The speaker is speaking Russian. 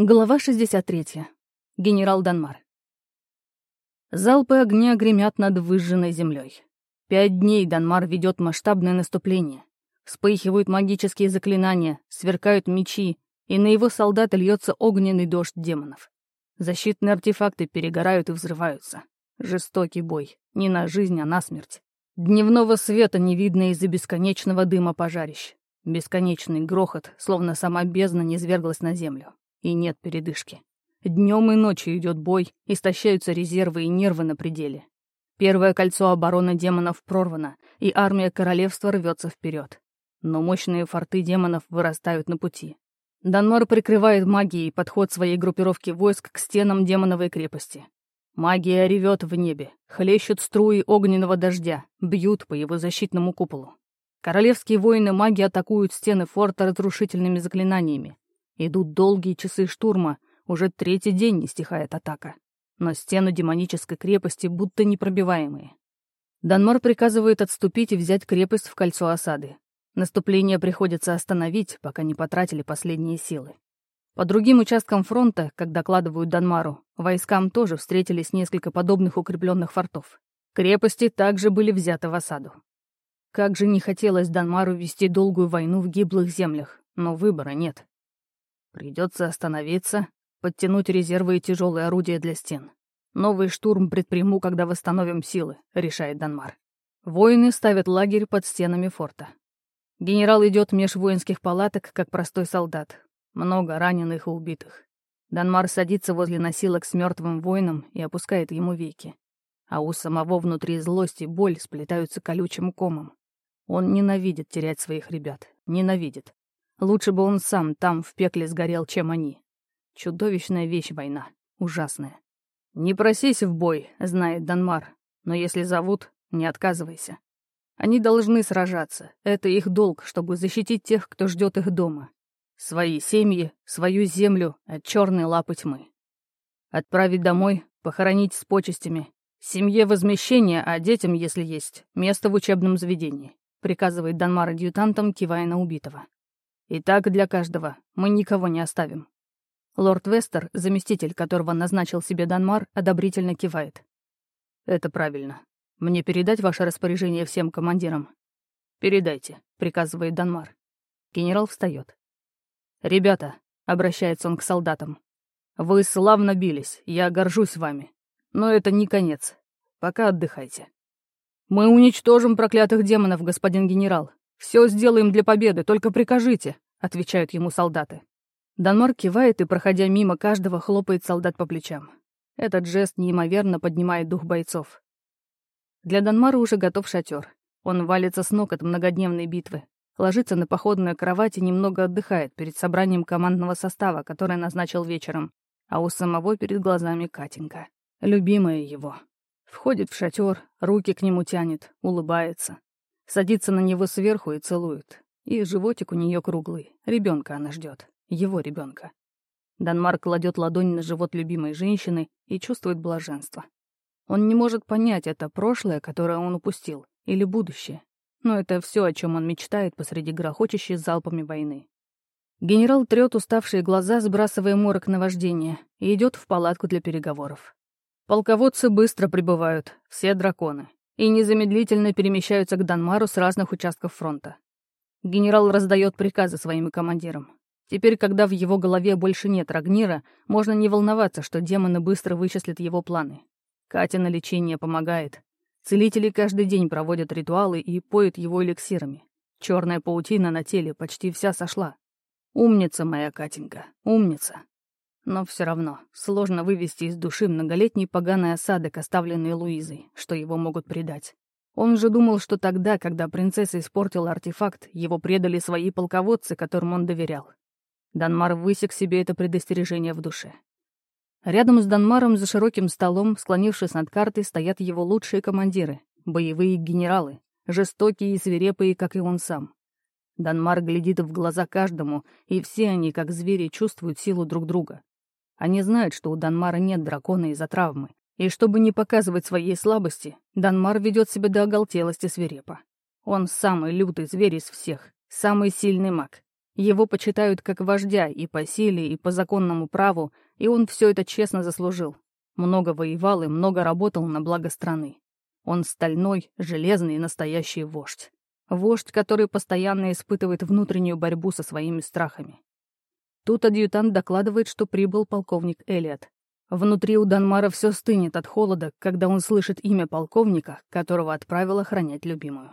Глава 63. Генерал Данмар. Залпы огня гремят над выжженной землей. Пять дней Данмар ведет масштабное наступление. Вспыхивают магические заклинания, сверкают мечи, и на его солдат льется огненный дождь демонов. Защитные артефакты перегорают и взрываются. Жестокий бой. Не на жизнь, а на смерть. Дневного света не видно из-за бесконечного дыма пожарищ. Бесконечный грохот, словно сама бездна низверглась на землю. И нет передышки. Днем и ночью идет бой, истощаются резервы и нервы на пределе. Первое кольцо обороны демонов прорвано, и армия королевства рвется вперед. Но мощные форты демонов вырастают на пути. Данмар прикрывает магией подход своей группировки войск к стенам демоновой крепости. Магия ревет в небе, хлещут струи огненного дождя, бьют по его защитному куполу. Королевские воины маги атакуют стены форта разрушительными заклинаниями, Идут долгие часы штурма, уже третий день не стихает атака. Но стены демонической крепости будто непробиваемые. Данмар приказывает отступить и взять крепость в кольцо осады. Наступление приходится остановить, пока не потратили последние силы. По другим участкам фронта, как докладывают Данмару, войскам тоже встретились несколько подобных укрепленных фортов. Крепости также были взяты в осаду. Как же не хотелось Данмару вести долгую войну в гиблых землях, но выбора нет. Придется остановиться, подтянуть резервы и тяжелые орудия для стен. Новый штурм предприму, когда восстановим силы, решает Данмар. Воины ставят лагерь под стенами форта. Генерал идет меж воинских палаток, как простой солдат. Много раненых и убитых. Данмар садится возле носилок с мертвым воином и опускает ему веки. А у самого внутри злость и боль сплетаются колючим комом. Он ненавидит терять своих ребят. Ненавидит. Лучше бы он сам там в пекле сгорел, чем они. Чудовищная вещь война. Ужасная. «Не просись в бой», — знает Данмар. «Но если зовут, не отказывайся. Они должны сражаться. Это их долг, чтобы защитить тех, кто ждет их дома. Свои семьи, свою землю от черной лапы тьмы. Отправить домой, похоронить с почестями. Семье возмещение, а детям, если есть, место в учебном заведении», — приказывает Данмар адъютантам, кивая на убитого. И так для каждого. Мы никого не оставим. Лорд Вестер, заместитель которого назначил себе Данмар, одобрительно кивает. Это правильно. Мне передать ваше распоряжение всем командирам? Передайте, приказывает Данмар. Генерал встает. Ребята, обращается он к солдатам. Вы славно бились, я горжусь вами. Но это не конец. Пока отдыхайте. Мы уничтожим проклятых демонов, господин генерал, «Все сделаем для победы, только прикажите», — отвечают ему солдаты. Данмар кивает и, проходя мимо каждого, хлопает солдат по плечам. Этот жест неимоверно поднимает дух бойцов. Для Данмара уже готов шатер. Он валится с ног от многодневной битвы, ложится на походную кровать и немного отдыхает перед собранием командного состава, который назначил вечером, а у самого перед глазами Катенька. Любимая его. Входит в шатер, руки к нему тянет, улыбается. Садится на него сверху и целует. И животик у нее круглый. Ребенка она ждет. Его ребенка. Данмар кладет ладонь на живот любимой женщины и чувствует блаженство. Он не может понять, это прошлое, которое он упустил, или будущее. Но это все, о чем он мечтает посреди грохочущей залпами войны. Генерал трет уставшие глаза, сбрасывая морок на вождение, и идет в палатку для переговоров. Полководцы быстро прибывают, все драконы и незамедлительно перемещаются к Данмару с разных участков фронта. Генерал раздает приказы своим командирам. Теперь, когда в его голове больше нет Рагнира, можно не волноваться, что демоны быстро вычислят его планы. Катя на лечение помогает. Целители каждый день проводят ритуалы и поют его эликсирами. Черная паутина на теле почти вся сошла. Умница моя Катенька, умница. Но все равно сложно вывести из души многолетний поганый осадок, оставленный Луизой, что его могут предать. Он же думал, что тогда, когда принцесса испортила артефакт, его предали свои полководцы, которым он доверял. Данмар высек себе это предостережение в душе. Рядом с Данмаром за широким столом, склонившись над картой, стоят его лучшие командиры, боевые генералы, жестокие и свирепые, как и он сам. Данмар глядит в глаза каждому, и все они, как звери, чувствуют силу друг друга. Они знают, что у Данмара нет дракона из-за травмы. И чтобы не показывать своей слабости, Данмар ведет себя до оголтелости свирепо. Он самый лютый зверь из всех, самый сильный маг. Его почитают как вождя и по силе, и по законному праву, и он все это честно заслужил. Много воевал и много работал на благо страны. Он стальной, железный и настоящий вождь. Вождь, который постоянно испытывает внутреннюю борьбу со своими страхами. Тут адъютант докладывает, что прибыл полковник Элиот. Внутри у Данмара все стынет от холода, когда он слышит имя полковника, которого отправил охранять любимую.